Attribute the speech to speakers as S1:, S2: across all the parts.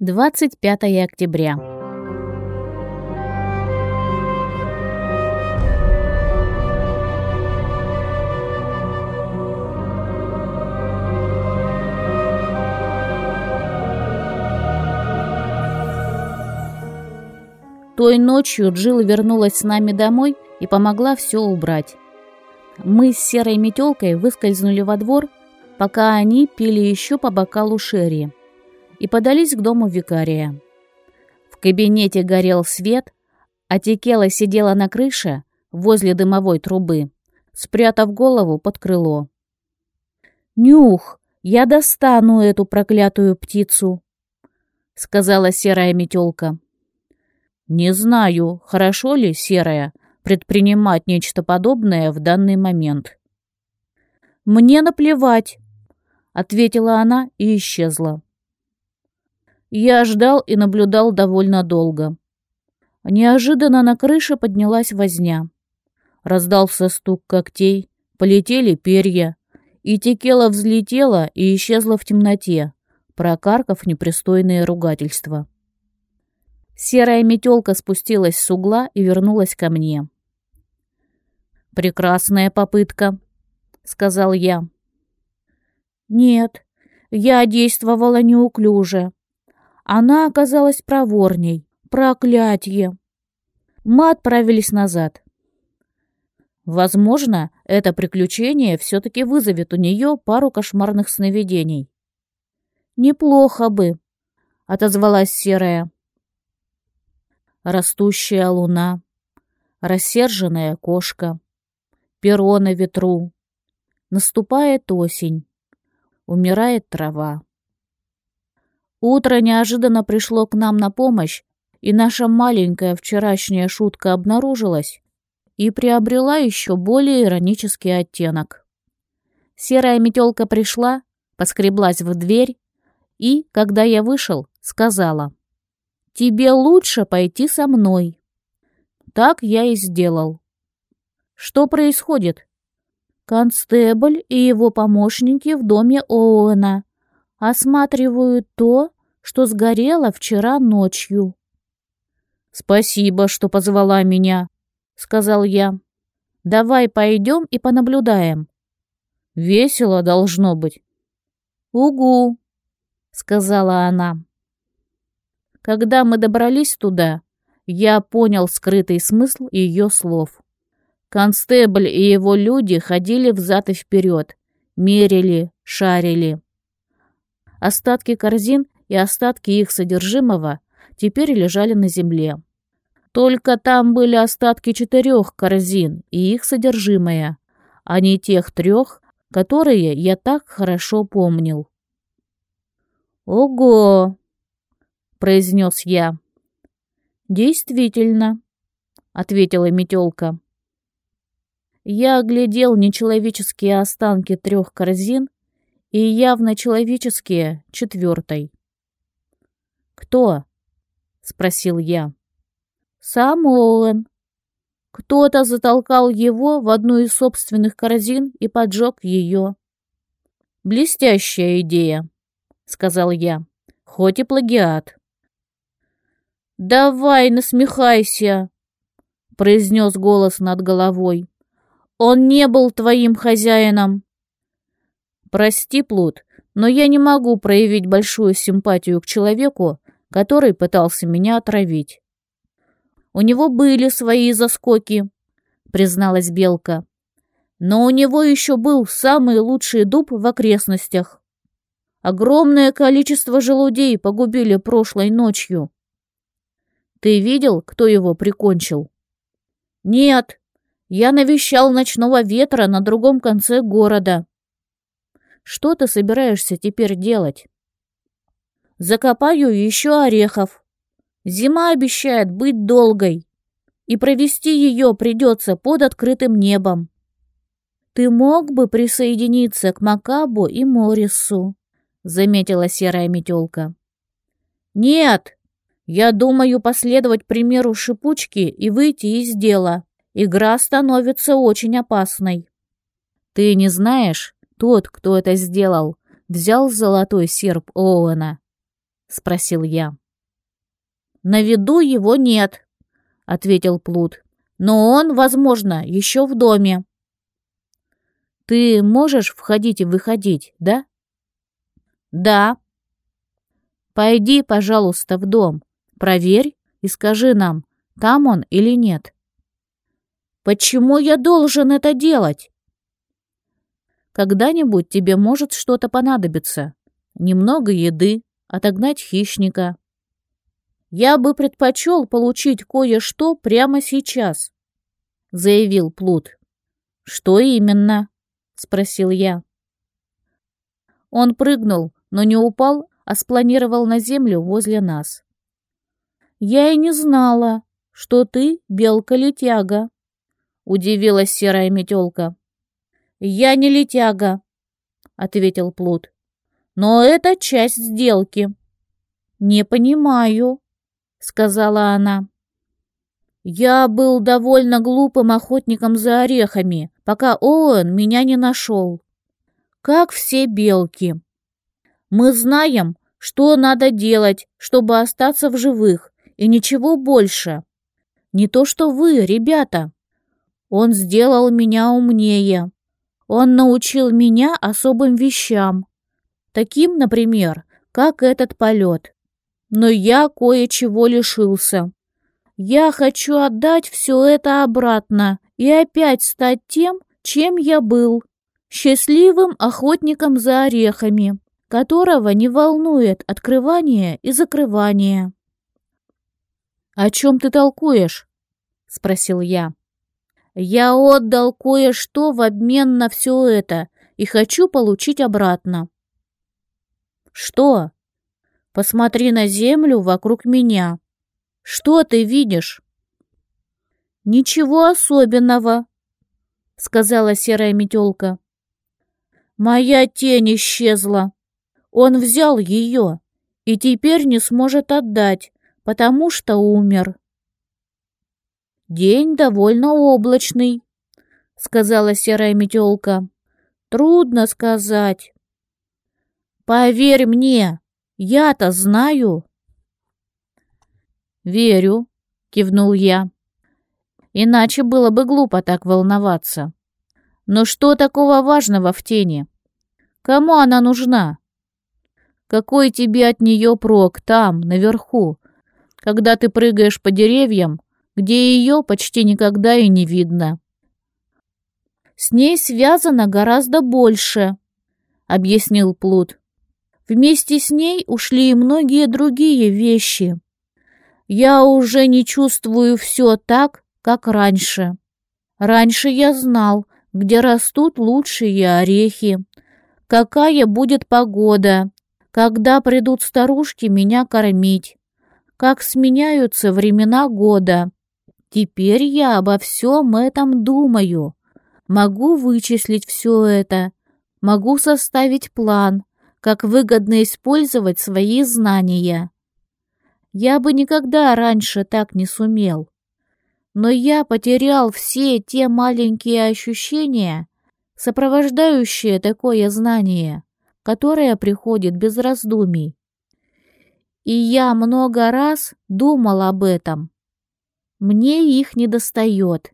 S1: 25 октября. Той ночью Джилл вернулась с нами домой и помогла все убрать. Мы с серой метелкой выскользнули во двор, пока они пили еще по бокалу шерри и подались к дому викария. В кабинете горел свет, а Текела сидела на крыше возле дымовой трубы, спрятав голову под крыло. «Нюх, я достану эту проклятую птицу», — сказала серая метелка. «Не знаю, хорошо ли, серая, предпринимать нечто подобное в данный момент». «Мне наплевать», — ответила она и исчезла. Я ждал и наблюдал довольно долго. Неожиданно на крыше поднялась возня. Раздался стук когтей, полетели перья, и Текела взлетела и исчезла в темноте, прокаркав непристойные ругательства. Серая метелка спустилась с угла и вернулась ко мне. «Прекрасная попытка», — сказал я. «Нет, я действовала неуклюже», она оказалась проворней. Проклятье! Мы отправились назад. Возможно, это приключение все-таки вызовет у нее пару кошмарных сновидений. «Неплохо бы», — отозвалась серая. Растущая луна, рассерженная кошка, перо на ветру. Наступает осень, умирает трава. Утро неожиданно пришло к нам на помощь, и наша маленькая вчерашняя шутка обнаружилась и приобрела еще более иронический оттенок. Серая метелка пришла, поскреблась в дверь и, когда я вышел, сказала, «Тебе лучше пойти со мной». Так я и сделал. Что происходит? Констебль и его помощники в доме Оуэна осматривают то, что сгорело вчера ночью. «Спасибо, что позвала меня», — сказал я. «Давай пойдем и понаблюдаем». «Весело должно быть». «Угу», — сказала она. Когда мы добрались туда, я понял скрытый смысл ее слов. Констебль и его люди ходили взад и вперед, мерили, шарили. Остатки корзин и остатки их содержимого теперь лежали на земле. Только там были остатки четырех корзин и их содержимое, а не тех трех, которые я так хорошо помнил. «Ого!» — произнес я. «Действительно», — ответила метелка. Я оглядел нечеловеческие останки трех корзин и явно человеческие четвертой. «Кто?» — спросил я. «Сам Оуэн. Кто-то затолкал его в одну из собственных корзин и поджег ее». «Блестящая идея», — сказал я, — «хоть и плагиат». «Давай, насмехайся», — произнес голос над головой. «Он не был твоим хозяином». «Прости, Плут, но я не могу проявить большую симпатию к человеку, который пытался меня отравить. У него были свои заскоки, призналась Белка. Но у него еще был самый лучший дуб в окрестностях. Огромное количество желудей погубили прошлой ночью. Ты видел, кто его прикончил? Нет, я навещал ночного ветра на другом конце города. Что ты собираешься теперь делать? Закопаю еще орехов. Зима обещает быть долгой, и провести ее придется под открытым небом. Ты мог бы присоединиться к Макабу и Морису, заметила серая метелка. Нет, я думаю последовать примеру шипучки и выйти из дела. Игра становится очень опасной. Ты не знаешь, тот, кто это сделал, взял золотой серп Оуэна спросил я. На виду его нет, ответил Плут. Но он, возможно, еще в доме. Ты можешь входить и выходить, да? Да. Пойди, пожалуйста, в дом. Проверь и скажи нам, там он или нет. Почему я должен это делать? Когда-нибудь тебе может что-то понадобиться. Немного еды, отогнать хищника. Я бы предпочел получить кое-что прямо сейчас, заявил Плут. Что именно? спросил я. Он прыгнул, но не упал, а спланировал на землю возле нас. Я и не знала, что ты белка-летяга, удивилась серая метелка. Я не летяга, ответил Плут. Но это часть сделки. Не понимаю, сказала она. Я был довольно глупым охотником за орехами, пока Оуэн меня не нашел. Как все белки. Мы знаем, что надо делать, чтобы остаться в живых, и ничего больше. Не то что вы, ребята. Он сделал меня умнее. Он научил меня особым вещам. Таким, например, как этот полет. Но я кое-чего лишился. Я хочу отдать все это обратно и опять стать тем, чем я был. Счастливым охотником за орехами, которого не волнует открывание и закрывание. «О чем ты толкуешь?» — спросил я. Я отдал кое-что в обмен на все это и хочу получить обратно. Что? Посмотри на землю вокруг меня. Что ты видишь? Ничего особенного, сказала серая метелка. Моя тень исчезла. Он взял ее и теперь не сможет отдать, потому что умер. «День довольно облачный», — сказала серая метелка. «Трудно сказать». «Поверь мне, я-то знаю». «Верю», — кивнул я. «Иначе было бы глупо так волноваться. Но что такого важного в тени? Кому она нужна? Какой тебе от нее прок там, наверху, когда ты прыгаешь по деревьям, где ее почти никогда и не видно. «С ней связано гораздо больше», — объяснил Плут. «Вместе с ней ушли и многие другие вещи. Я уже не чувствую все так, как раньше. Раньше я знал, где растут лучшие орехи, какая будет погода, когда придут старушки меня кормить, как сменяются времена года, Теперь я обо всем этом думаю. Могу вычислить все это. Могу составить план, как выгодно использовать свои знания. Я бы никогда раньше так не сумел. Но я потерял все те маленькие ощущения, сопровождающие такое знание, которое приходит без раздумий. И я много раз думал об этом. Мне их не достает.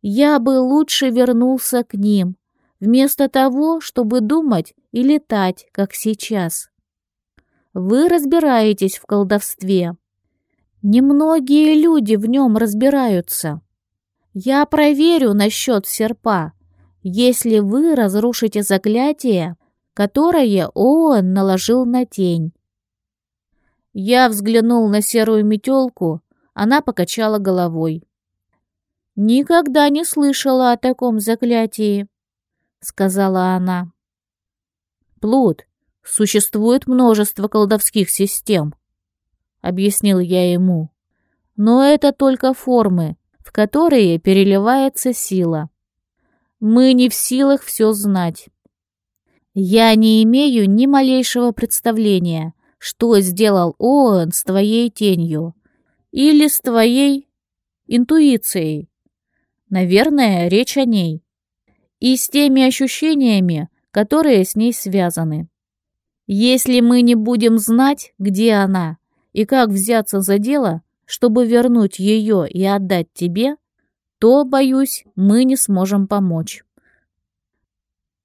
S1: Я бы лучше вернулся к ним, вместо того, чтобы думать и летать, как сейчас. Вы разбираетесь в колдовстве. Немногие люди в нем разбираются. Я проверю насчет серпа, если вы разрушите заклятие, которое он наложил на тень. Я взглянул на серую метелку, она покачала головой. «Никогда не слышала о таком заклятии», — сказала она. «Плут, существует множество колдовских систем», — объяснил я ему. «Но это только формы, в которые переливается сила. Мы не в силах все знать. Я не имею ни малейшего представления, что сделал Оуэн с твоей тенью, или с твоей интуицией. Наверное, речь о ней. И с теми ощущениями, которые с ней связаны. Если мы не будем знать, где она, и как взяться за дело, чтобы вернуть ее и отдать тебе, то, боюсь, мы не сможем помочь.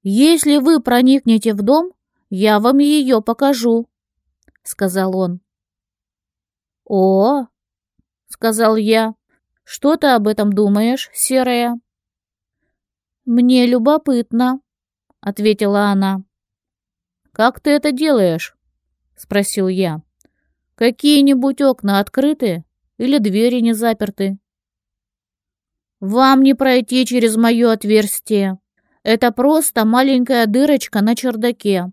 S1: Если вы проникнете в дом, я вам ее покажу, — сказал он. О, — сказал я, — что ты об этом думаешь, серая? Мне любопытно, — ответила она. «Как ты это делаешь?» — спросил я. «Какие-нибудь окна открыты или двери не заперты?» «Вам не пройти через мое отверстие. Это просто маленькая дырочка на чердаке.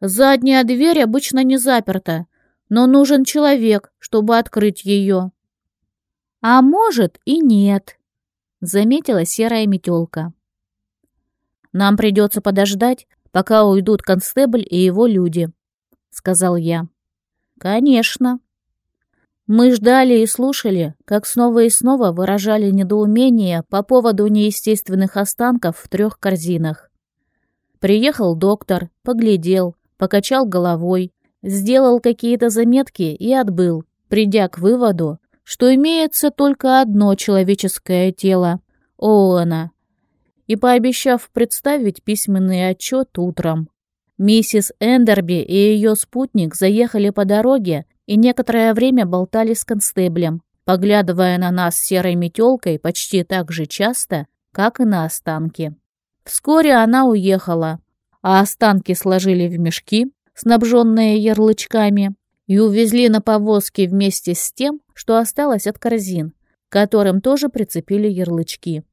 S1: Задняя дверь обычно не заперта, но нужен человек, чтобы открыть ее». «А может и нет», — заметила серая метелка. «Нам придется подождать, пока уйдут констебль и его люди», — сказал я. «Конечно». Мы ждали и слушали, как снова и снова выражали недоумение по поводу неестественных останков в трех корзинах. Приехал доктор, поглядел, покачал головой, сделал какие-то заметки и отбыл, придя к выводу, что имеется только одно человеческое тело — Оуэна, и пообещав представить письменный отчет утром. Миссис Эндерби и ее спутник заехали по дороге и некоторое время болтали с констеблем, поглядывая на нас серой метелкой почти так же часто, как и на останки. Вскоре она уехала, а останки сложили в мешки, снабженные ярлычками, и увезли на повозке вместе с тем, что осталось от корзин, которым тоже прицепили ярлычки.